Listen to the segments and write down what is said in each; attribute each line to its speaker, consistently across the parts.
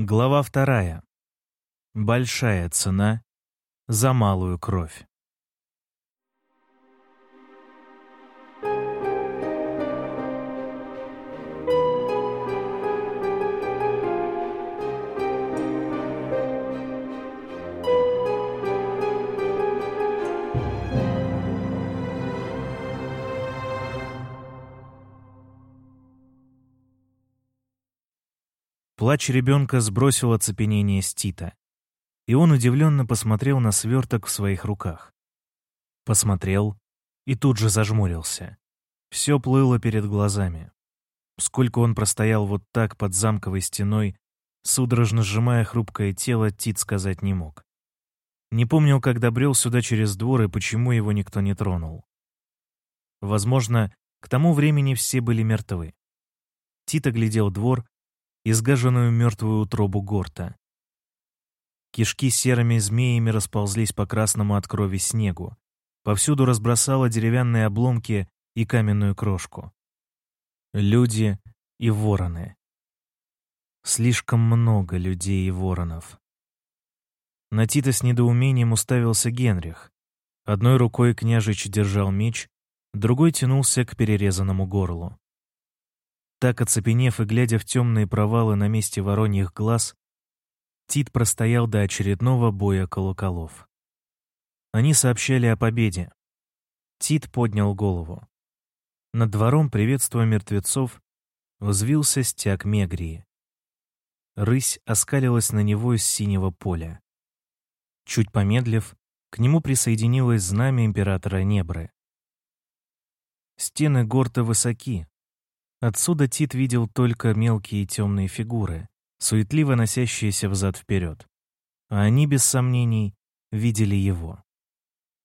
Speaker 1: Глава вторая. Большая цена за малую кровь. Плач ребенка сбросил оцепенение с Тита, и он удивленно посмотрел на сверток в своих руках. Посмотрел и тут же зажмурился. Все плыло перед глазами. Сколько он простоял вот так под замковой стеной, судорожно сжимая хрупкое тело, Тит сказать не мог. Не помнил, как добрел сюда через двор и почему его никто не тронул. Возможно, к тому времени все были мертвы. Тит оглядел двор изгаженную мертвую утробу горта. Кишки серыми змеями расползлись по красному от крови снегу. Повсюду разбросало деревянные обломки и каменную крошку. Люди и вороны. Слишком много людей и воронов. На Тита с недоумением уставился Генрих. Одной рукой княжич держал меч, другой тянулся к перерезанному горлу. Так, оцепенев и глядя в темные провалы на месте вороньих глаз, Тит простоял до очередного боя колоколов. Они сообщали о победе. Тит поднял голову. Над двором, приветствуя мертвецов, взвился стяг Мегрии. Рысь оскалилась на него из синего поля. Чуть помедлив, к нему присоединилось знамя императора Небры. Стены горта высоки, Отсюда Тит видел только мелкие темные фигуры, суетливо носящиеся взад-вперед. А они, без сомнений, видели его.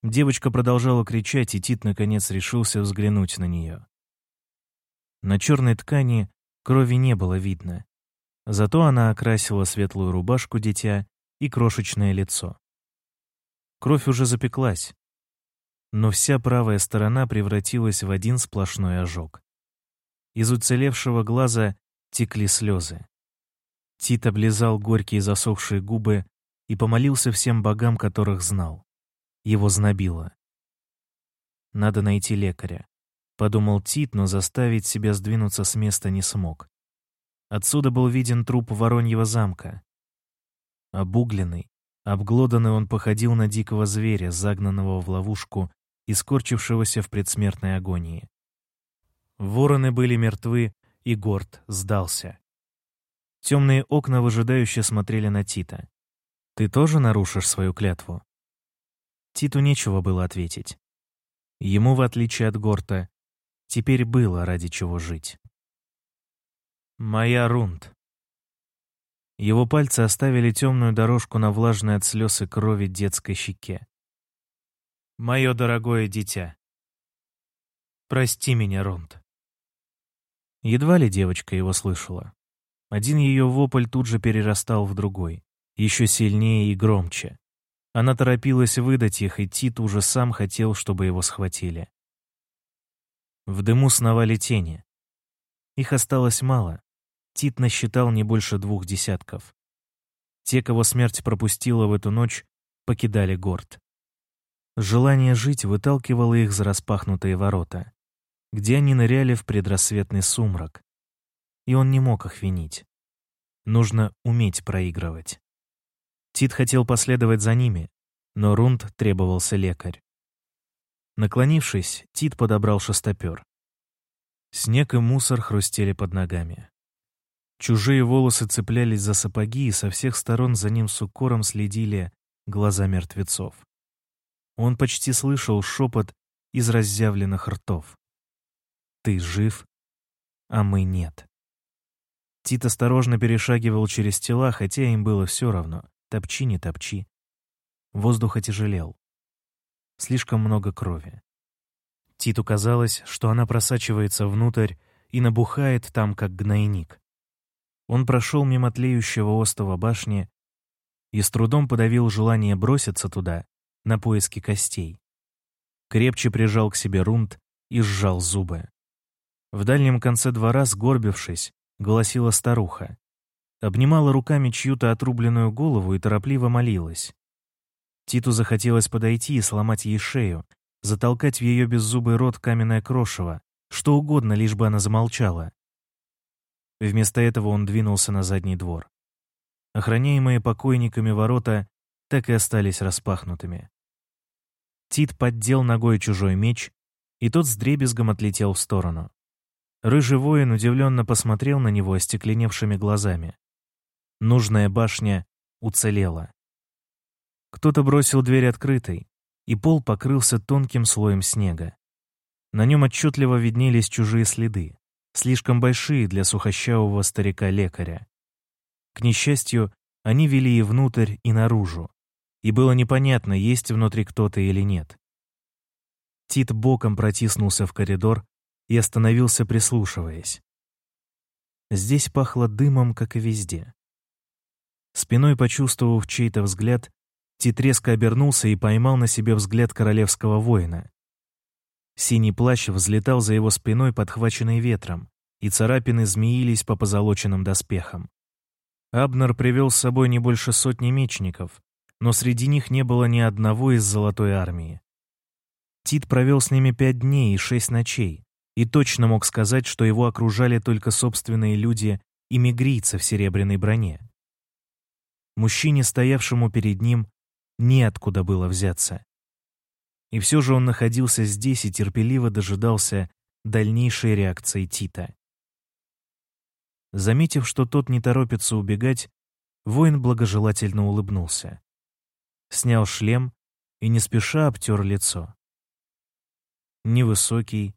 Speaker 1: Девочка продолжала кричать, и Тит наконец решился взглянуть на нее. На черной ткани крови не было видно. Зато она окрасила светлую рубашку дитя и крошечное лицо. Кровь уже запеклась, но вся правая сторона превратилась в один сплошной ожог. Из уцелевшего глаза текли слезы. Тит облизал горькие засохшие губы и помолился всем богам, которых знал. Его знобило. «Надо найти лекаря», — подумал Тит, но заставить себя сдвинуться с места не смог. Отсюда был виден труп Вороньего замка. Обугленный, обглоданный он походил на дикого зверя, загнанного в ловушку и скорчившегося в предсмертной агонии. Вороны были мертвы, и Горд сдался. Темные окна выжидающе смотрели на Тита. «Ты тоже нарушишь свою клятву?» Титу нечего было ответить. Ему, в отличие от Горта, теперь было ради чего жить. «Моя Рунд». Его пальцы оставили темную дорожку на влажной от слез и крови детской щеке. «Мое дорогое дитя, прости меня, Рунд». Едва ли девочка его слышала. Один ее вопль тут же перерастал в другой, еще сильнее и громче. Она торопилась выдать их, и Тит уже сам хотел, чтобы его схватили. В дыму сновали тени. Их осталось мало. Тит насчитал не больше двух десятков. Те, кого смерть пропустила в эту ночь, покидали город. Желание жить выталкивало их за распахнутые ворота где они ныряли в предрассветный сумрак. И он не мог их винить. Нужно уметь проигрывать. Тит хотел последовать за ними, но Рунд требовался лекарь. Наклонившись, Тит подобрал шестопер. Снег и мусор хрустели под ногами. Чужие волосы цеплялись за сапоги, и со всех сторон за ним с укором следили глаза мертвецов. Он почти слышал шепот из разъявленных ртов. Ты жив, а мы нет. Тит осторожно перешагивал через тела, хотя им было все равно, топчи не топчи. Воздух отяжелел. Слишком много крови. Титу казалось, что она просачивается внутрь и набухает там, как гнойник. Он прошел мимо тлеющего остова башни и с трудом подавил желание броситься туда, на поиски костей. Крепче прижал к себе рунт и сжал зубы. В дальнем конце двора, сгорбившись, голосила старуха. обнимала руками чью-то отрубленную голову и торопливо молилась. Титу захотелось подойти и сломать ей шею, затолкать в ее беззубый рот каменное крошево, что угодно, лишь бы она замолчала. Вместо этого он двинулся на задний двор. Охраняемые покойниками ворота так и остались распахнутыми. Тит поддел ногой чужой меч, и тот с дребезгом отлетел в сторону. Рыжий воин удивленно посмотрел на него остекленевшими глазами. Нужная башня уцелела. Кто-то бросил дверь открытой, и пол покрылся тонким слоем снега. На нем отчетливо виднелись чужие следы, слишком большие для сухощавого старика-лекаря. К несчастью, они вели и внутрь, и наружу, и было непонятно, есть внутри кто-то или нет. Тит боком протиснулся в коридор и остановился, прислушиваясь. Здесь пахло дымом, как и везде. Спиной почувствовав чей-то взгляд, Тит резко обернулся и поймал на себе взгляд королевского воина. Синий плащ взлетал за его спиной, подхваченный ветром, и царапины змеились по позолоченным доспехам. Абнер привел с собой не больше сотни мечников, но среди них не было ни одного из Золотой армии. Тит провел с ними пять дней и шесть ночей, и точно мог сказать, что его окружали только собственные люди и мигрийцы в серебряной броне. Мужчине, стоявшему перед ним, неоткуда было взяться. И все же он находился здесь и терпеливо дожидался дальнейшей реакции Тита. Заметив, что тот не торопится убегать, воин благожелательно улыбнулся. Снял шлем и не спеша обтер лицо. Невысокий,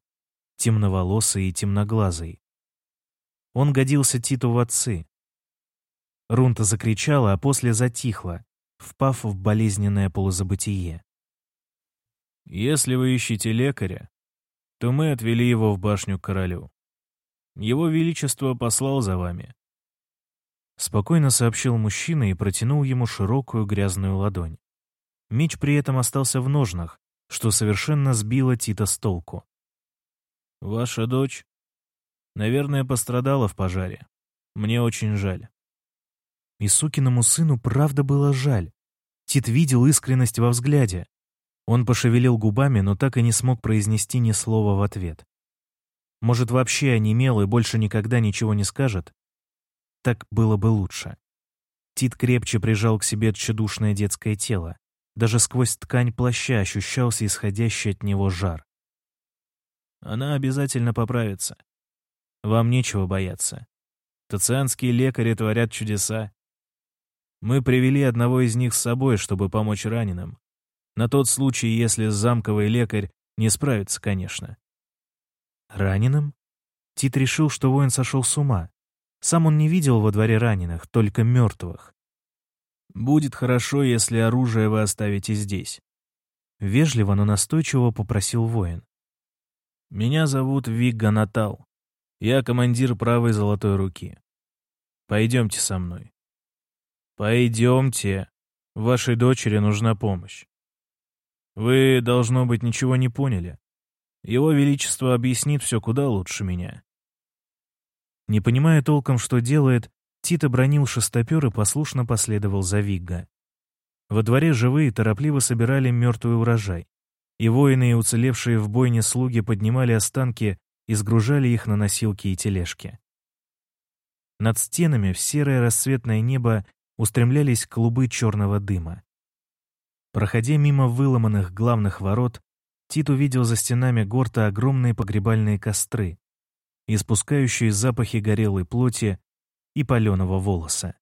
Speaker 1: темноволосый и темноглазый. Он годился Титу в отцы. Рунта закричала, а после затихла, впав в болезненное полузабытие. «Если вы ищете лекаря, то мы отвели его в башню к королю. Его Величество послал за вами». Спокойно сообщил мужчина и протянул ему широкую грязную ладонь. Меч при этом остался в ножнах, что совершенно сбило Тита с толку. «Ваша дочь, наверное, пострадала в пожаре. Мне очень жаль». И сукиному сыну правда было жаль. Тит видел искренность во взгляде. Он пошевелил губами, но так и не смог произнести ни слова в ответ. Может, вообще онемел и больше никогда ничего не скажет? Так было бы лучше. Тит крепче прижал к себе тщедушное детское тело. Даже сквозь ткань плаща ощущался исходящий от него жар. Она обязательно поправится. Вам нечего бояться. Тацианские лекари творят чудеса. Мы привели одного из них с собой, чтобы помочь раненым. На тот случай, если замковый лекарь не справится, конечно. Раненым? Тит решил, что воин сошел с ума. Сам он не видел во дворе раненых, только мертвых. «Будет хорошо, если оружие вы оставите здесь», — вежливо, но настойчиво попросил воин. «Меня зовут Вигга Натал. Я командир правой золотой руки. Пойдемте со мной». «Пойдемте. Вашей дочери нужна помощь». «Вы, должно быть, ничего не поняли. Его Величество объяснит все куда лучше меня». Не понимая толком, что делает, Тит бронил шестопер и послушно последовал за Вигга. Во дворе живые торопливо собирали мертвый урожай, и воины и уцелевшие в бойне слуги поднимали останки и сгружали их на носилки и тележки. Над стенами в серое рассветное небо устремлялись клубы черного дыма. Проходя мимо выломанных главных ворот, Тит увидел за стенами горта огромные погребальные костры, испускающие запахи горелой плоти и паленого волоса.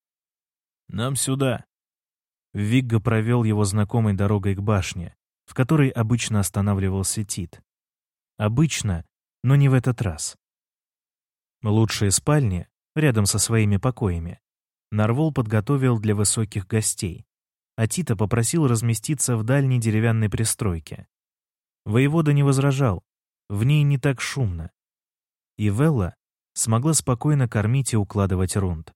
Speaker 1: «Нам сюда!» Вигга провел его знакомой дорогой к башне, в которой обычно останавливался Тит. Обычно, но не в этот раз. Лучшие спальни, рядом со своими покоями, Нарвол подготовил для высоких гостей, а Тита попросил разместиться в дальней деревянной пристройке. Воевода не возражал, в ней не так шумно. И Велла смогла спокойно кормить и укладывать рунд.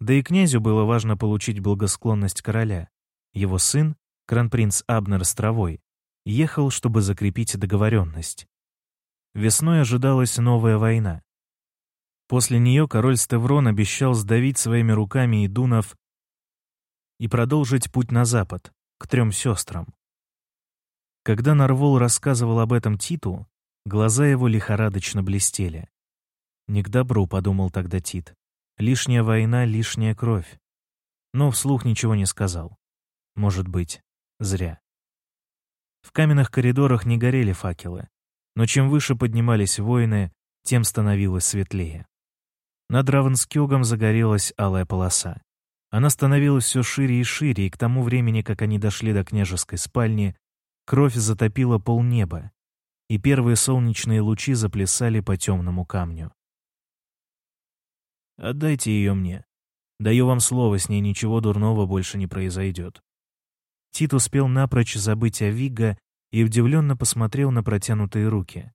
Speaker 1: Да и князю было важно получить благосклонность короля. Его сын, кронпринц Абнер Стровой, ехал, чтобы закрепить договоренность. Весной ожидалась новая война. После нее король Стеврон обещал сдавить своими руками идунов и продолжить путь на запад, к трем сестрам. Когда Нарвол рассказывал об этом Титу, глаза его лихорадочно блестели. «Не к добру», — подумал тогда Тит. «Лишняя война, лишняя кровь». Но вслух ничего не сказал. Может быть, зря. В каменных коридорах не горели факелы, но чем выше поднимались воины, тем становилось светлее. Над Равенскёгом загорелась алая полоса. Она становилась все шире и шире, и к тому времени, как они дошли до княжеской спальни, кровь затопила полнеба, и первые солнечные лучи заплясали по темному камню. «Отдайте ее мне. Даю вам слово, с ней ничего дурного больше не произойдет». Тит успел напрочь забыть о Вигга и удивленно посмотрел на протянутые руки.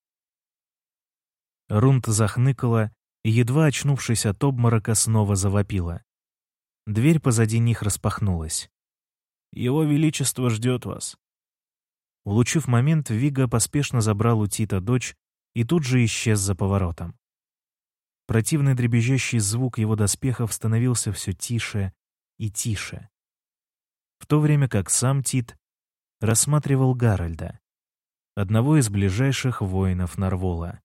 Speaker 1: Рунт захныкала и, едва очнувшись от обморока, снова завопила. Дверь позади них распахнулась. «Его Величество ждет вас». Улучив момент, Вига поспешно забрал у Тита дочь и тут же исчез за поворотом. Противный дребезжащий звук его доспехов становился все тише и тише. В то время как сам Тит рассматривал Гарольда, одного из ближайших воинов Нарвола.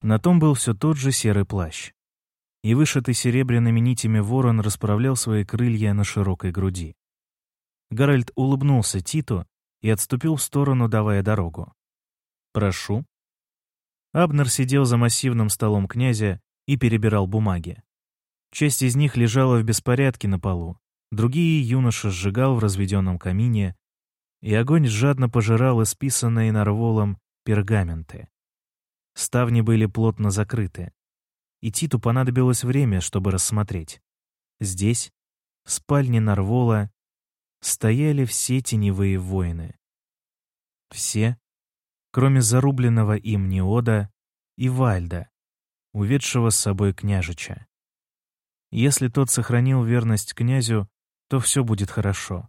Speaker 1: На том был все тот же серый плащ. И вышитый серебряными нитями ворон расправлял свои крылья на широкой груди. Гарольд улыбнулся Титу и отступил в сторону, давая дорогу. «Прошу». Абнер сидел за массивным столом князя и перебирал бумаги. Часть из них лежала в беспорядке на полу, другие юноша сжигал в разведенном камине, и огонь жадно пожирал исписанные нарволом пергаменты. Ставни были плотно закрыты, и Титу понадобилось время, чтобы рассмотреть. Здесь, в спальне Нарвола, стояли все теневые воины. Все, кроме зарубленного им Неода и Вальда, уведшего с собой княжича. Если тот сохранил верность князю, то все будет хорошо.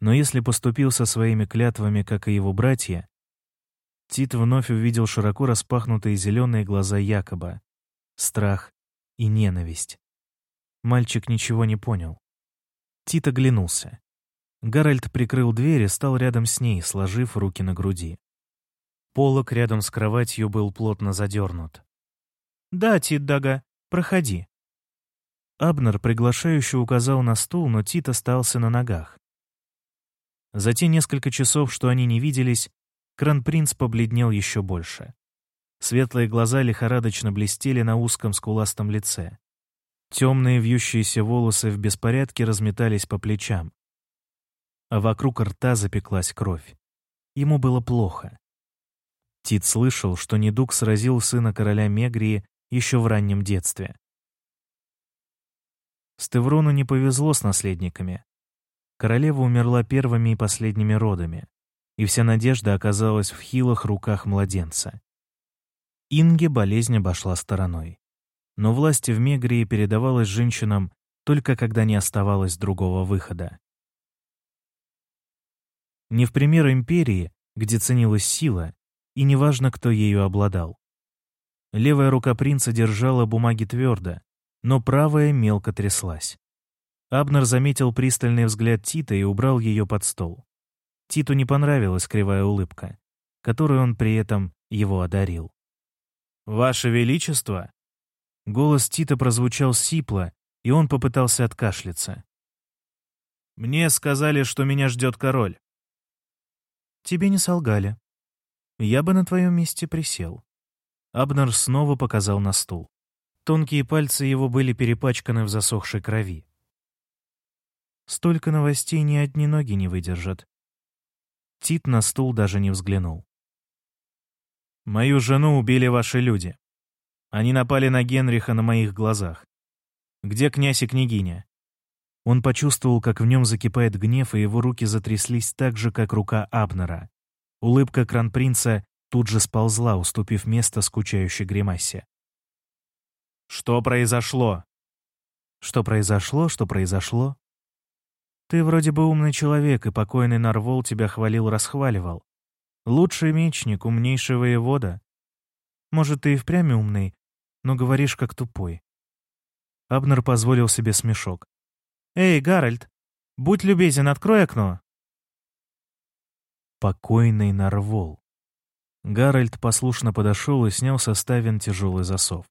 Speaker 1: Но если поступил со своими клятвами, как и его братья, Тит вновь увидел широко распахнутые зеленые глаза Якоба, страх и ненависть. Мальчик ничего не понял. Тит оглянулся. Гарольд прикрыл дверь и стал рядом с ней, сложив руки на груди. Полок рядом с кроватью был плотно задернут. «Да, Тит Дага, проходи». Абнер приглашающе указал на стул, но Тит остался на ногах. За те несколько часов, что они не виделись, Кронпринц побледнел еще больше. Светлые глаза лихорадочно блестели на узком скуластом лице. Темные вьющиеся волосы в беспорядке разметались по плечам. А вокруг рта запеклась кровь. Ему было плохо. Тит слышал, что недуг сразил сына короля Мегрии еще в раннем детстве. Стеврону не повезло с наследниками. Королева умерла первыми и последними родами и вся надежда оказалась в хилых руках младенца. Инге болезнь обошла стороной. Но власть в Мегрии передавалась женщинам только когда не оставалось другого выхода. Не в пример империи, где ценилась сила, и неважно, кто ею обладал. Левая рука принца держала бумаги твердо, но правая мелко тряслась. Абнер заметил пристальный взгляд Тита и убрал ее под стол. Титу не понравилась кривая улыбка, которую он при этом его одарил. «Ваше Величество!» Голос Тита прозвучал сипло, и он попытался откашляться. «Мне сказали, что меня ждет король». «Тебе не солгали. Я бы на твоем месте присел». Абнер снова показал на стул. Тонкие пальцы его были перепачканы в засохшей крови. Столько новостей ни одни ноги не выдержат. Тит на стул даже не взглянул. «Мою жену убили ваши люди. Они напали на Генриха на моих глазах. Где князь и княгиня?» Он почувствовал, как в нем закипает гнев, и его руки затряслись так же, как рука Абнера. Улыбка кронпринца тут же сползла, уступив место скучающей гримасе. «Что произошло?» «Что произошло, что произошло?» Ты вроде бы умный человек, и покойный Нарвол тебя хвалил-расхваливал. Лучший мечник, умнейший воевода. Может, ты и впрямь умный, но говоришь как тупой». Абнер позволил себе смешок. «Эй, Гарольд, будь любезен, открой окно!» Покойный Нарвол. Гарольд послушно подошел и снял со ставен тяжелый засов.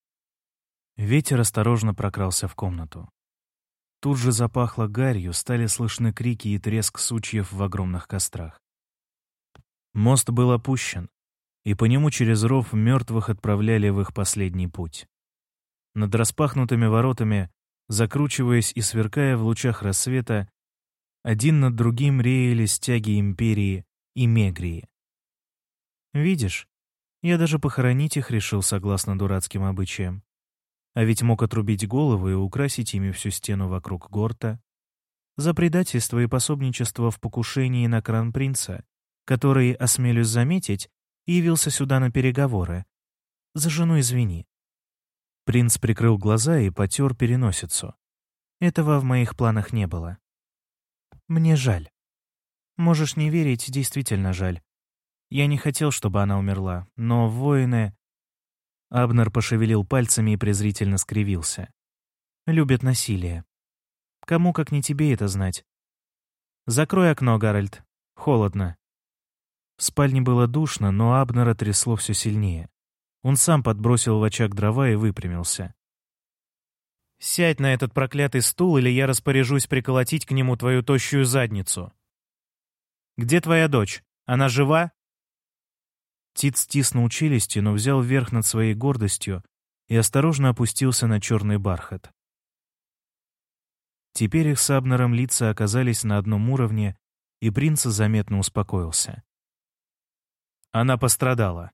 Speaker 1: Ветер осторожно прокрался в комнату. Тут же запахло гарью, стали слышны крики и треск сучьев в огромных кострах. Мост был опущен, и по нему через ров мертвых отправляли в их последний путь. Над распахнутыми воротами, закручиваясь и сверкая в лучах рассвета, один над другим реяли стяги Империи и Мегрии. Видишь, я даже похоронить их решил согласно дурацким обычаям. А ведь мог отрубить головы и украсить ими всю стену вокруг горта. За предательство и пособничество в покушении на кран-принца, который, осмелюсь заметить, явился сюда на переговоры. За жену извини. Принц прикрыл глаза и потер переносицу. Этого в моих планах не было. Мне жаль. Можешь не верить, действительно жаль. Я не хотел, чтобы она умерла, но воины... Абнер пошевелил пальцами и презрительно скривился. «Любят насилие. Кому, как не тебе, это знать? Закрой окно, Гарольд. Холодно». В спальне было душно, но Абнера трясло все сильнее. Он сам подбросил в очаг дрова и выпрямился. «Сядь на этот проклятый стул, или я распоряжусь приколотить к нему твою тощую задницу. Где твоя дочь? Она жива?» Тит стиснул челюсти, но взял верх над своей гордостью и осторожно опустился на черный бархат. Теперь их с Абнером лица оказались на одном уровне, и принц заметно успокоился. Она пострадала.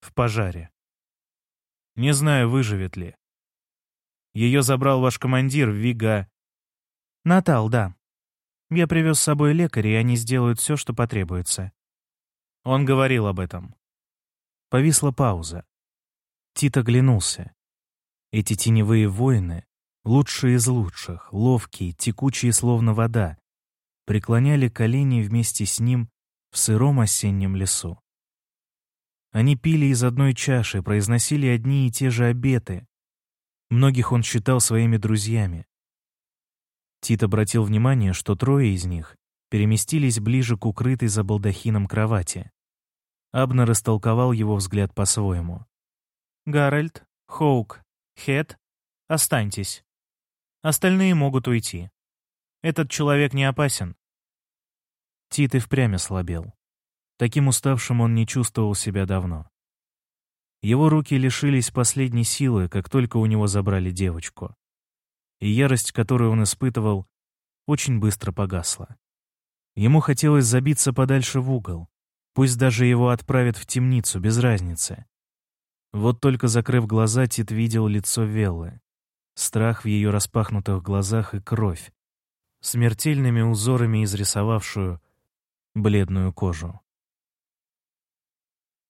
Speaker 1: В пожаре. Не знаю, выживет ли. Ее забрал ваш командир, Вига... Натал, да. Я привез с собой лекаря, и они сделают все, что потребуется. Он говорил об этом. Повисла пауза. Тит оглянулся. Эти теневые воины, лучшие из лучших, ловкие, текучие словно вода, преклоняли колени вместе с ним в сыром осеннем лесу. Они пили из одной чаши, произносили одни и те же обеты. Многих он считал своими друзьями. Тит обратил внимание, что трое из них переместились ближе к укрытой за балдахином кровати. Абнер растолковал его взгляд по-своему. «Гарольд, Хоук, Хет, останьтесь. Остальные могут уйти. Этот человек не опасен». Тит и впрямь ослабел. Таким уставшим он не чувствовал себя давно. Его руки лишились последней силы, как только у него забрали девочку. И ярость, которую он испытывал, очень быстро погасла. Ему хотелось забиться подальше в угол, Пусть даже его отправят в темницу, без разницы. Вот только закрыв глаза, Тит видел лицо Веллы. Страх в ее распахнутых глазах и кровь, смертельными узорами изрисовавшую бледную кожу.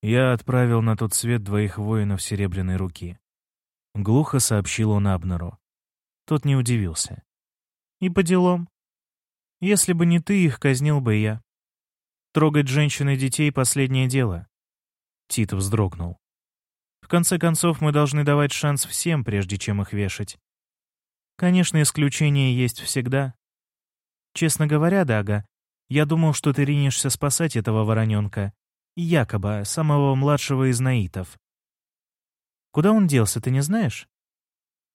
Speaker 1: Я отправил на тот свет двоих воинов серебряной руки. Глухо сообщил он Абнеру. Тот не удивился. И по делам. Если бы не ты, их казнил бы я. Трогать женщин и детей — последнее дело. Тит вздрогнул. В конце концов, мы должны давать шанс всем, прежде чем их вешать. Конечно, исключения есть всегда. Честно говоря, Дага, я думал, что ты ринешься спасать этого вороненка, якобы самого младшего из наитов. Куда он делся, ты не знаешь?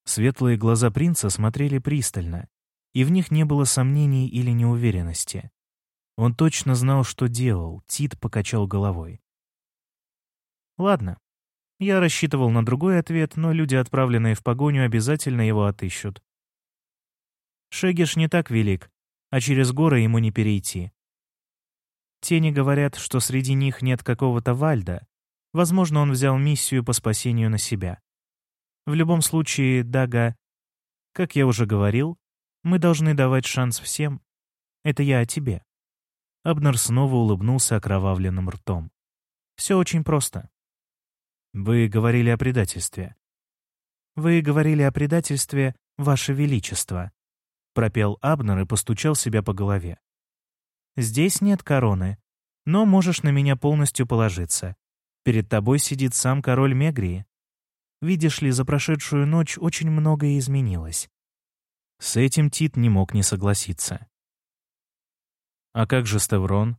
Speaker 1: Светлые глаза принца смотрели пристально, и в них не было сомнений или неуверенности. Он точно знал, что делал, Тит покачал головой. «Ладно. Я рассчитывал на другой ответ, но люди, отправленные в погоню, обязательно его отыщут. Шегиш не так велик, а через горы ему не перейти. Тени говорят, что среди них нет какого-то Вальда. Возможно, он взял миссию по спасению на себя. В любом случае, Дага, как я уже говорил, мы должны давать шанс всем. Это я о тебе. Абнер снова улыбнулся окровавленным ртом. «Все очень просто. Вы говорили о предательстве». «Вы говорили о предательстве, Ваше Величество», — пропел Абнер и постучал себя по голове. «Здесь нет короны, но можешь на меня полностью положиться. Перед тобой сидит сам король Мегрии. Видишь ли, за прошедшую ночь очень многое изменилось. С этим Тит не мог не согласиться. А как же Ставрон?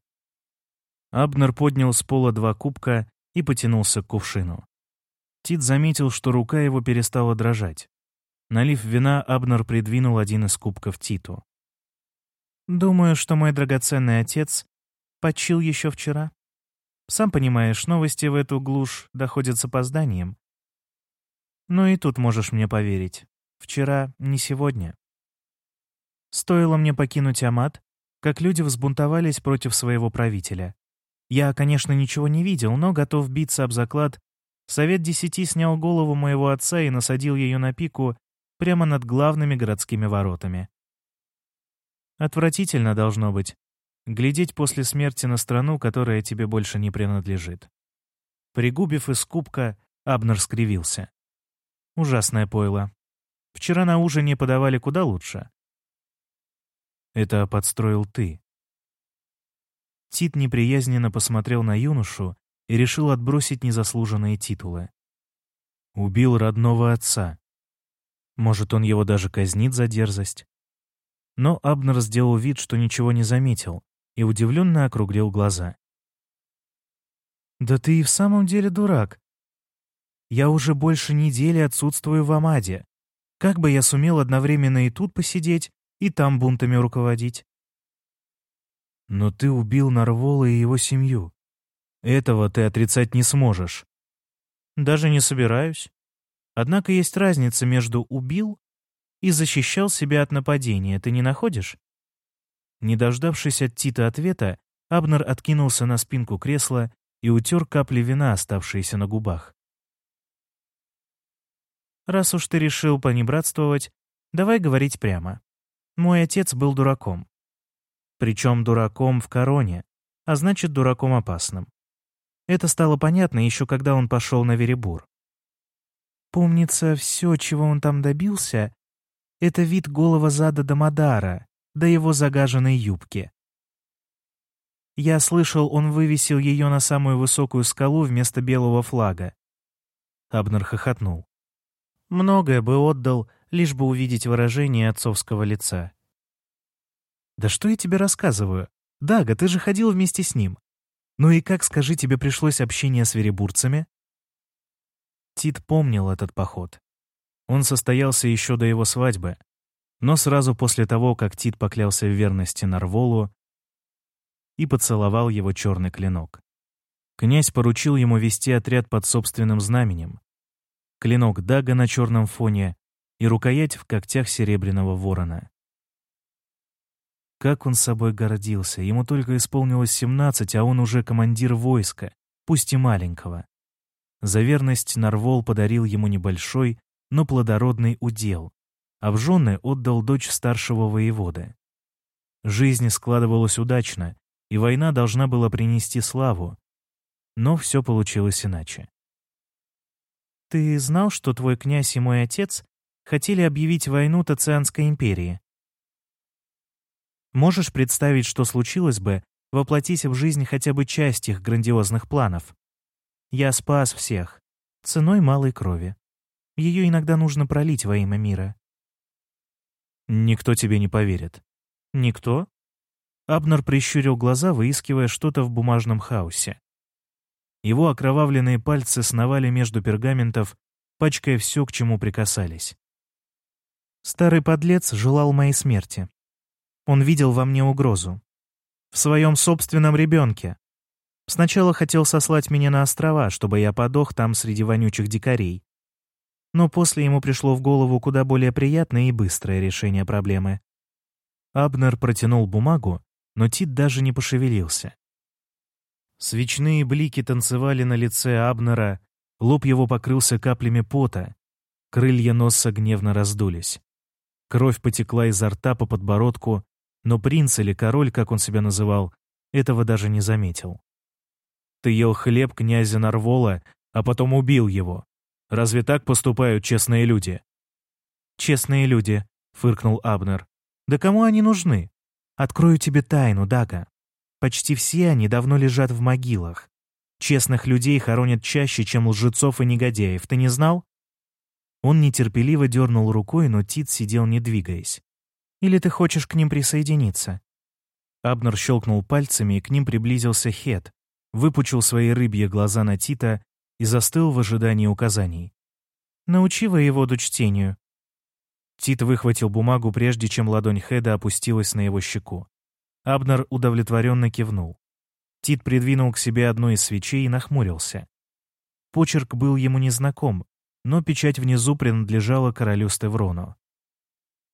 Speaker 1: Абнер поднял с пола два кубка и потянулся к кувшину. Тит заметил, что рука его перестала дрожать. Налив вина, Абнер придвинул один из кубков Титу. «Думаю, что мой драгоценный отец почил еще вчера. Сам понимаешь, новости в эту глушь доходят с опозданием. Но и тут можешь мне поверить. Вчера не сегодня. Стоило мне покинуть Амат, как люди взбунтовались против своего правителя. Я, конечно, ничего не видел, но готов биться об заклад. Совет Десяти снял голову моего отца и насадил ее на пику прямо над главными городскими воротами. Отвратительно должно быть глядеть после смерти на страну, которая тебе больше не принадлежит. Пригубив из кубка, Абнер скривился. Ужасное пойло. Вчера на ужине подавали куда лучше. Это подстроил ты. Тит неприязненно посмотрел на юношу и решил отбросить незаслуженные титулы. Убил родного отца. Может, он его даже казнит за дерзость? Но Абнер сделал вид, что ничего не заметил, и удивленно округлил глаза. «Да ты и в самом деле дурак. Я уже больше недели отсутствую в Амаде. Как бы я сумел одновременно и тут посидеть, и там бунтами руководить. Но ты убил Нарвола и его семью. Этого ты отрицать не сможешь. Даже не собираюсь. Однако есть разница между «убил» и «защищал себя от нападения», ты не находишь? Не дождавшись от Тита ответа, Абнер откинулся на спинку кресла и утер капли вина, оставшиеся на губах. «Раз уж ты решил понебратствовать, давай говорить прямо. Мой отец был дураком. Причем дураком в короне, а значит, дураком опасным. Это стало понятно еще когда он пошел на Веребур. Помнится, все, чего он там добился, это вид голого зада Дамадара до его загаженной юбки. Я слышал, он вывесил ее на самую высокую скалу вместо белого флага. Абнер хохотнул. Многое бы отдал, лишь бы увидеть выражение отцовского лица. «Да что я тебе рассказываю? Дага, ты же ходил вместе с ним. Ну и как, скажи, тебе пришлось общение с веребурцами?» Тит помнил этот поход. Он состоялся еще до его свадьбы, но сразу после того, как Тит поклялся в верности Нарволу и поцеловал его черный клинок. Князь поручил ему вести отряд под собственным знаменем. Клинок Дага на черном фоне и рукоять в когтях серебряного ворона. Как он собой гордился, ему только исполнилось семнадцать, а он уже командир войска, пусть и маленького. За верность Нарвол подарил ему небольшой, но плодородный удел, а в жены отдал дочь старшего воевода. Жизнь складывалась удачно, и война должна была принести славу, но все получилось иначе. «Ты знал, что твой князь и мой отец хотели объявить войну Тацианской империи. Можешь представить, что случилось бы, воплотись в жизнь хотя бы часть их грандиозных планов? Я спас всех, ценой малой крови. Ее иногда нужно пролить во имя мира. Никто тебе не поверит. Никто? Абнер прищурил глаза, выискивая что-то в бумажном хаосе. Его окровавленные пальцы сновали между пергаментов, пачкая все, к чему прикасались. Старый подлец желал моей смерти. Он видел во мне угрозу. В своем собственном ребенке. Сначала хотел сослать меня на острова, чтобы я подох там среди вонючих дикарей. Но после ему пришло в голову куда более приятное и быстрое решение проблемы. Абнер протянул бумагу, но Тит даже не пошевелился. Свечные блики танцевали на лице Абнера, лоб его покрылся каплями пота, крылья носа гневно раздулись. Кровь потекла изо рта по подбородку, но принц или король, как он себя называл, этого даже не заметил. Ты ел хлеб князя Нарвола, а потом убил его. Разве так поступают честные люди? Честные люди, фыркнул Абнер. Да кому они нужны? Открою тебе тайну, Дага. Почти все они давно лежат в могилах. Честных людей хоронят чаще, чем лжецов и негодяев. Ты не знал? Он нетерпеливо дернул рукой, но Тит сидел не двигаясь. «Или ты хочешь к ним присоединиться?» Абнер щелкнул пальцами, и к ним приблизился Хет, выпучил свои рыбьи глаза на Тита и застыл в ожидании указаний. «Научи воеводу чтению». Тит выхватил бумагу, прежде чем ладонь Хеда опустилась на его щеку. Абнер удовлетворенно кивнул. Тит придвинул к себе одну из свечей и нахмурился. Почерк был ему незнаком, но печать внизу принадлежала королю Стеврону.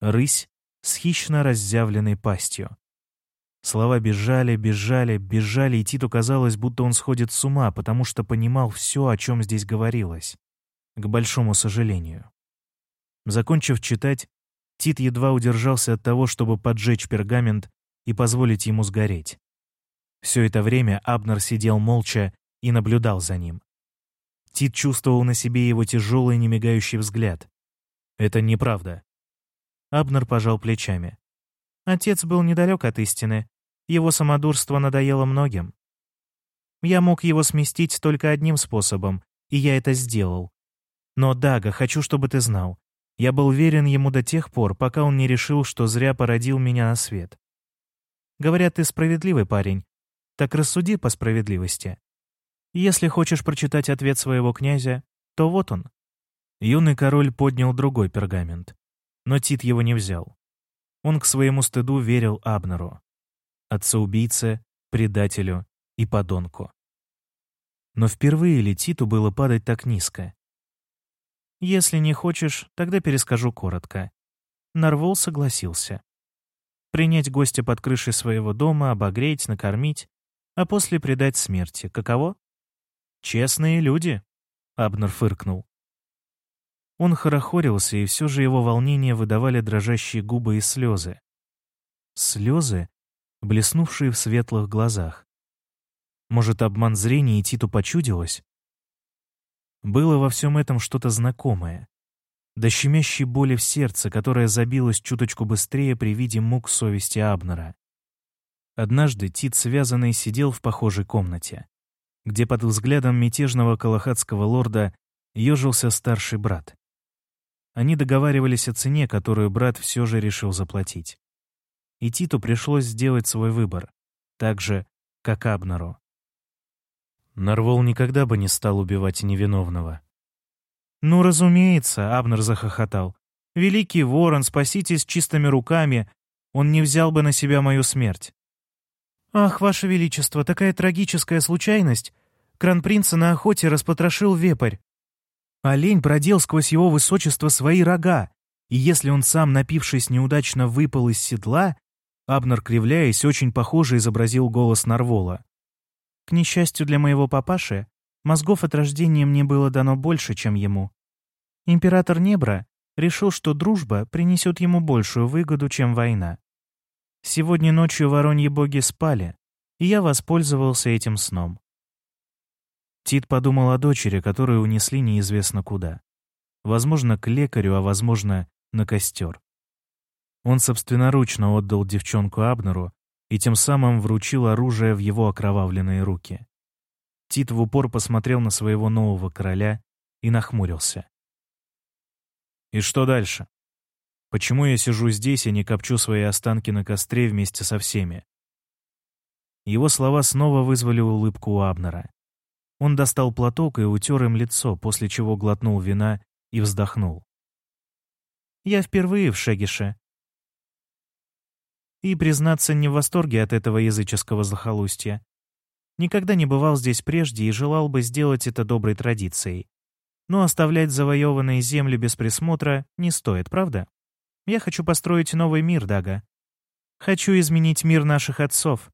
Speaker 1: Рысь с хищно разъявленной пастью. Слова бежали, бежали, бежали, и Титу казалось, будто он сходит с ума, потому что понимал все, о чем здесь говорилось. К большому сожалению. Закончив читать, Тит едва удержался от того, чтобы поджечь пергамент и позволить ему сгореть. Все это время Абнер сидел молча и наблюдал за ним. Тит чувствовал на себе его тяжелый, немигающий взгляд. «Это неправда». Абнер пожал плечами. Отец был недалек от истины. Его самодурство надоело многим. Я мог его сместить только одним способом, и я это сделал. Но, Дага, хочу, чтобы ты знал. Я был верен ему до тех пор, пока он не решил, что зря породил меня на свет. Говорят, ты справедливый парень. Так рассуди по справедливости. Если хочешь прочитать ответ своего князя, то вот он». Юный король поднял другой пергамент, но Тит его не взял. Он к своему стыду верил Абнеру, отца-убийце, предателю и подонку. Но впервые ли Титу было падать так низко? «Если не хочешь, тогда перескажу коротко». Нарвол согласился. Принять гостя под крышей своего дома, обогреть, накормить, а после предать смерти. Каково? «Честные люди», — Абнер фыркнул. Он хорохорился, и все же его волнение выдавали дрожащие губы и слезы. Слезы, блеснувшие в светлых глазах. Может, обман зрения и Титу почудилось? Было во всем этом что-то знакомое. До щемящей боли в сердце, которая забилась чуточку быстрее при виде мук совести Абнера. Однажды Тит, связанный, сидел в похожей комнате где под взглядом мятежного калахатского лорда ежился старший брат. Они договаривались о цене, которую брат все же решил заплатить. И Титу пришлось сделать свой выбор, так же, как Абнеру. Нарвол никогда бы не стал убивать невиновного. «Ну, разумеется», — Абнер захохотал. «Великий ворон, спаситесь чистыми руками, он не взял бы на себя мою смерть. «Ах, Ваше Величество, такая трагическая случайность! Кронпринца на охоте распотрошил вепрь. Олень продел сквозь его высочество свои рога, и если он сам, напившись, неудачно выпал из седла, Абнер, кривляясь, очень похоже изобразил голос Нарвола. К несчастью для моего папаши, мозгов от рождения мне было дано больше, чем ему. Император Небра решил, что дружба принесет ему большую выгоду, чем война. Сегодня ночью вороньи боги спали, и я воспользовался этим сном. Тит подумал о дочери, которую унесли неизвестно куда. Возможно, к лекарю, а возможно, на костер. Он собственноручно отдал девчонку Абнеру и тем самым вручил оружие в его окровавленные руки. Тит в упор посмотрел на своего нового короля и нахмурился. «И что дальше?» Почему я сижу здесь и не копчу свои останки на костре вместе со всеми? Его слова снова вызвали улыбку у Абнера. Он достал платок и утер им лицо, после чего глотнул вина и вздохнул. «Я впервые в Шегише. И, признаться, не в восторге от этого языческого захолустья. Никогда не бывал здесь прежде и желал бы сделать это доброй традицией. Но оставлять завоеванные земли без присмотра не стоит, правда?» Я хочу построить новый мир, Дага. Хочу изменить мир наших отцов.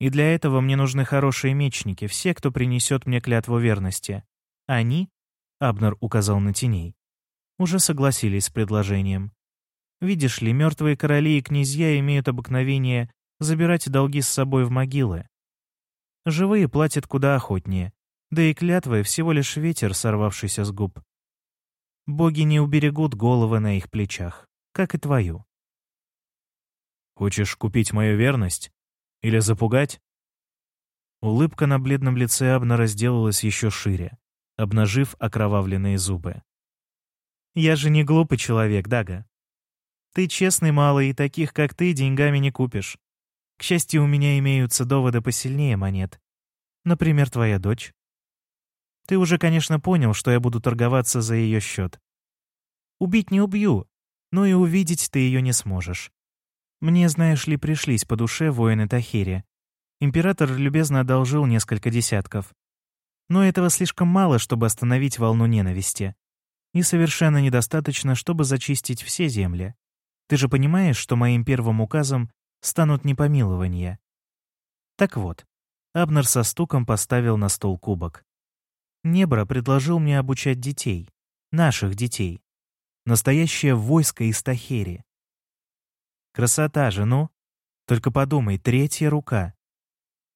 Speaker 1: И для этого мне нужны хорошие мечники, все, кто принесет мне клятву верности. Они, — Абнер указал на теней, — уже согласились с предложением. Видишь ли, мертвые короли и князья имеют обыкновение забирать долги с собой в могилы. Живые платят куда охотнее, да и клятвы всего лишь ветер, сорвавшийся с губ. Боги не уберегут головы на их плечах как и твою. Хочешь купить мою верность? Или запугать? Улыбка на бледном лице Абна разделалась еще шире, обнажив окровавленные зубы. Я же не глупый человек, Дага. Ты честный малый, и таких, как ты, деньгами не купишь. К счастью, у меня имеются доводы посильнее монет. Например, твоя дочь. Ты уже, конечно, понял, что я буду торговаться за ее счет. Убить не убью, но и увидеть ты ее не сможешь. Мне, знаешь ли, пришлись по душе воины Тахири. Император любезно одолжил несколько десятков. Но этого слишком мало, чтобы остановить волну ненависти. И совершенно недостаточно, чтобы зачистить все земли. Ты же понимаешь, что моим первым указом станут непомилования. Так вот, Абнер со стуком поставил на стол кубок. Небро предложил мне обучать детей, наших детей. Настоящее войско из Тахери. Красота же, ну? Только подумай, третья рука.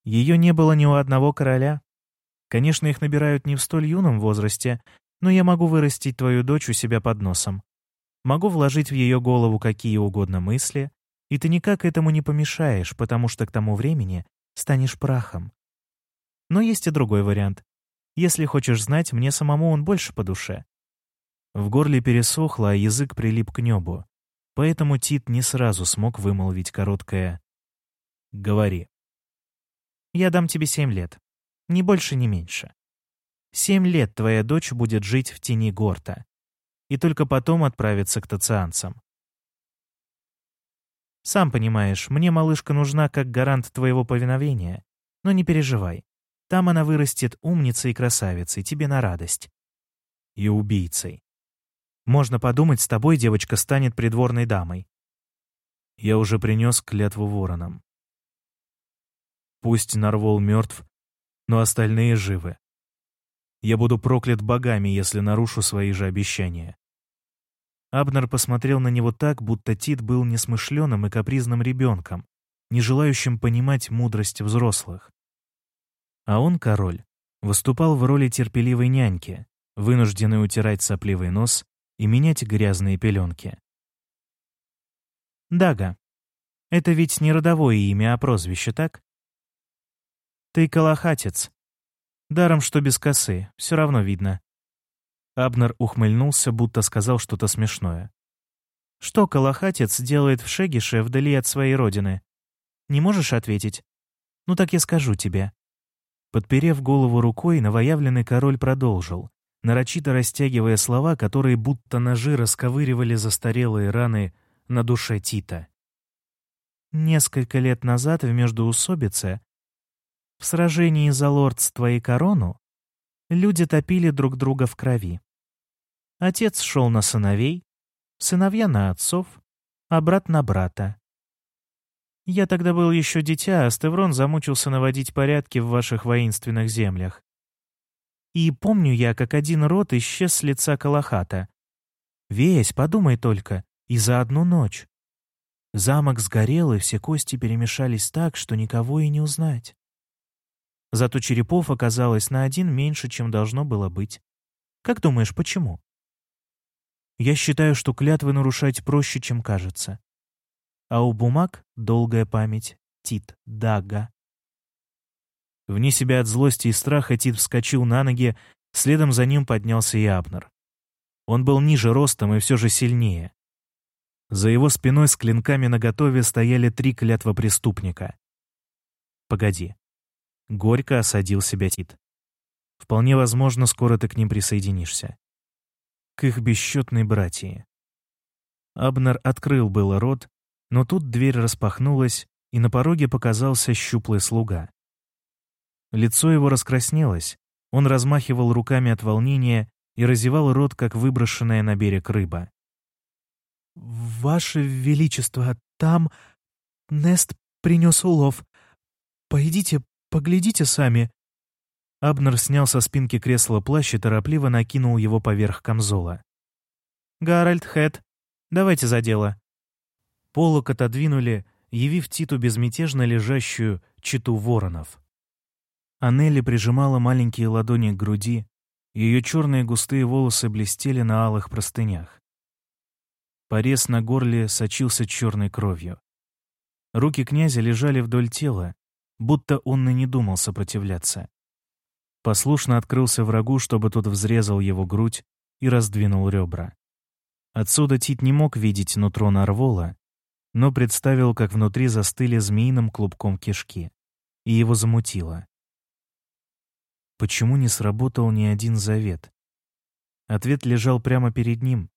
Speaker 1: Ее не было ни у одного короля. Конечно, их набирают не в столь юном возрасте, но я могу вырастить твою дочь у себя под носом. Могу вложить в ее голову какие угодно мысли, и ты никак этому не помешаешь, потому что к тому времени станешь прахом. Но есть и другой вариант. Если хочешь знать, мне самому он больше по душе. В горле пересохло, а язык прилип к небу. Поэтому Тит не сразу смог вымолвить короткое «Говори». «Я дам тебе семь лет. Ни больше, ни меньше. Семь лет твоя дочь будет жить в тени Горта. И только потом отправится к тацианцам. Сам понимаешь, мне малышка нужна как гарант твоего повиновения. Но не переживай. Там она вырастет умницей и красавицей, тебе на радость. И убийцей. Можно подумать, с тобой девочка станет придворной дамой. Я уже принес клятву воронам. Пусть Нарвол мертв, но остальные живы. Я буду проклят богами, если нарушу свои же обещания. Абнер посмотрел на него так, будто Тит был несмышленым и капризным ребенком, не желающим понимать мудрость взрослых. А он, король, выступал в роли терпеливой няньки, вынужденной утирать сопливый нос и менять грязные пеленки. Дага. Это ведь не родовое имя, а прозвище, так? Ты колохатец. Даром, что без косы, все равно видно. Абнер ухмыльнулся, будто сказал что-то смешное. Что колохатец делает в Шегише вдали от своей родины? Не можешь ответить? Ну так я скажу тебе. Подперев голову рукой, новоявленный король продолжил, нарочито растягивая слова, которые будто ножи расковыривали застарелые раны на душе Тита. Несколько лет назад в междоусобице, в сражении за лордство и корону, люди топили друг друга в крови. Отец шел на сыновей, сыновья на отцов, а брат на брата. Я тогда был еще дитя, а Стеврон замучился наводить порядки в ваших воинственных землях. И помню я, как один рот исчез с лица Калахата. Весь, подумай только, и за одну ночь. Замок сгорел, и все кости перемешались так, что никого и не узнать. Зато черепов оказалось на один меньше, чем должно было быть. Как думаешь, почему? Я считаю, что клятвы нарушать проще, чем кажется. А у бумаг долгая память, Тит, Дага. Вне себя от злости и страха Тит вскочил на ноги, следом за ним поднялся и Абнер. Он был ниже ростом и все же сильнее. За его спиной с клинками наготове стояли три клятва преступника. «Погоди». Горько осадил себя Тит. «Вполне возможно, скоро ты к ним присоединишься. К их бесчетной братьи». Абнер открыл было рот, но тут дверь распахнулась, и на пороге показался щуплый слуга. Лицо его раскраснелось, он размахивал руками от волнения и разевал рот, как выброшенная на берег рыба. «Ваше Величество, там Нест принес улов. Пойдите, поглядите сами». Абнер снял со спинки кресла плащ и торопливо накинул его поверх камзола. «Гарольд, Хэт, давайте за дело». Полок отодвинули, явив Титу безмятежно лежащую читу воронов. Анелли прижимала маленькие ладони к груди, ее черные густые волосы блестели на алых простынях. Порез на горле сочился черной кровью. Руки князя лежали вдоль тела, будто он и не думал сопротивляться. Послушно открылся врагу, чтобы тот взрезал его грудь и раздвинул ребра. Отсюда Тит не мог видеть нутро Нарвола, но представил, как внутри застыли змеиным клубком кишки, и его замутило. Почему не сработал ни один завет? Ответ лежал прямо перед ним,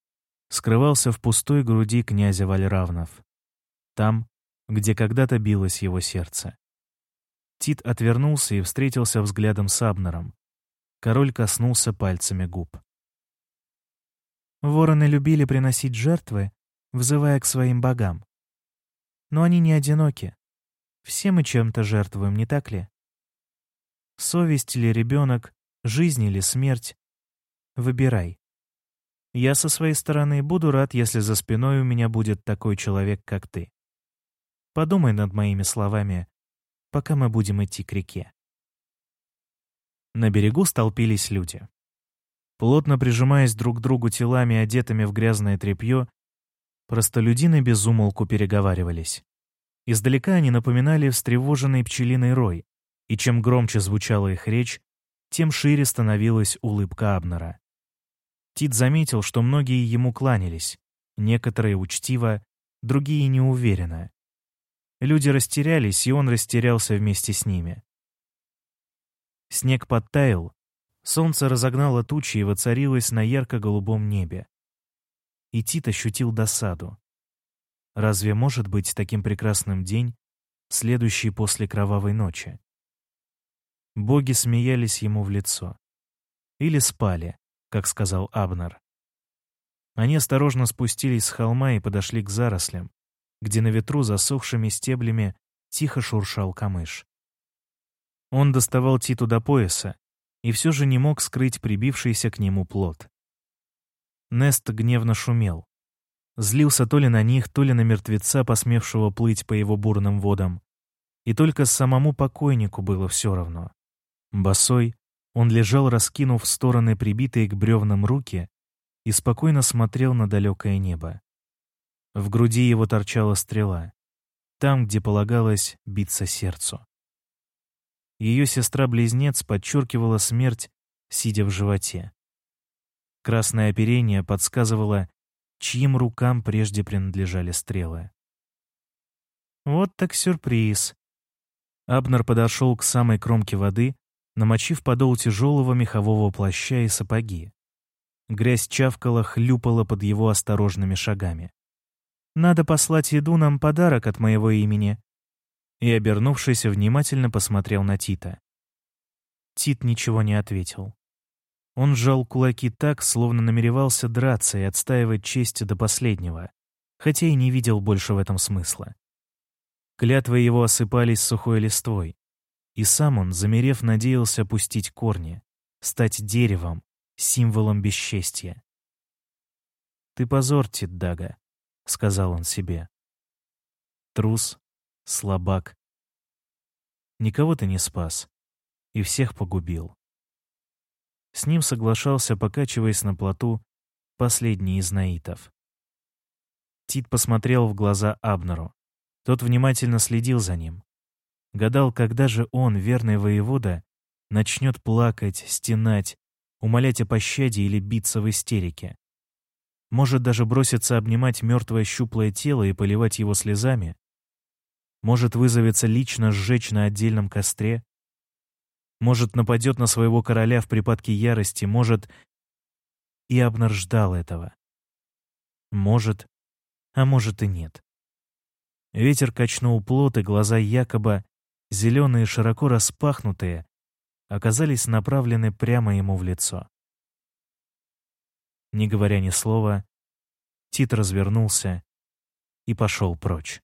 Speaker 1: скрывался в пустой груди князя Вальравнов. Там, где когда-то билось его сердце. Тит отвернулся и встретился взглядом с Абнером. Король коснулся пальцами губ. Вороны любили приносить жертвы, взывая к своим богам. Но они не одиноки. Все мы чем-то жертвуем, не так ли? Совесть или ребенок, жизнь или смерть? Выбирай. Я со своей стороны буду рад, если за спиной у меня будет такой человек, как ты. Подумай над моими словами, пока мы будем идти к реке. На берегу столпились люди. Плотно прижимаясь друг к другу телами, одетыми в грязное тряпье, простолюдины безумолку переговаривались. Издалека они напоминали встревоженный пчелиный рой, и чем громче звучала их речь, тем шире становилась улыбка Абнера. Тит заметил, что многие ему кланялись, некоторые учтиво, другие неуверенно. Люди растерялись, и он растерялся вместе с ними. Снег подтаял, солнце разогнало тучи и воцарилось на ярко-голубом небе. И Тит ощутил досаду. Разве может быть таким прекрасным день, следующий после кровавой ночи? Боги смеялись ему в лицо. Или спали, как сказал Абнер. Они осторожно спустились с холма и подошли к зарослям, где на ветру засохшими стеблями тихо шуршал камыш. Он доставал Титу до пояса и все же не мог скрыть прибившийся к нему плод. Нест гневно шумел. Злился то ли на них, то ли на мертвеца, посмевшего плыть по его бурным водам. И только самому покойнику было все равно. Босой, он лежал, раскинув в стороны прибитые к бревнам руки, и спокойно смотрел на далекое небо. В груди его торчала стрела, там, где полагалось биться сердцу. Ее сестра-близнец подчеркивала смерть, сидя в животе. Красное оперение подсказывало, чьим рукам прежде принадлежали стрелы. Вот так сюрприз. Абнер подошел к самой кромке воды намочив подол тяжелого мехового плаща и сапоги. Грязь чавкала, хлюпала под его осторожными шагами. «Надо послать еду нам подарок от моего имени». И, обернувшись, внимательно посмотрел на Тита. Тит ничего не ответил. Он сжал кулаки так, словно намеревался драться и отстаивать честь до последнего, хотя и не видел больше в этом смысла. Клятвы его осыпались сухой листвой, и сам он, замерев, надеялся пустить корни, стать деревом, символом бесчестья. «Ты позор, Тиддага», — сказал он себе. «Трус, слабак. Никого ты не спас и всех погубил». С ним соглашался, покачиваясь на плоту, последний из наитов. Тит посмотрел в глаза Абнеру. Тот внимательно следил за ним. Гадал, когда же он, верный воевода, начнет плакать, стенать, умолять о пощаде или биться в истерике. Может даже броситься обнимать мертвое щуплое тело и поливать его слезами. Может вызовется лично сжечь на отдельном костре. Может нападет на своего короля в припадке ярости, может... И Абнер ждал этого. Может, а может и нет. Ветер качнул плот, и глаза якобы зеленые, широко распахнутые, оказались направлены прямо ему в лицо. Не говоря ни слова, Тит развернулся и пошел прочь.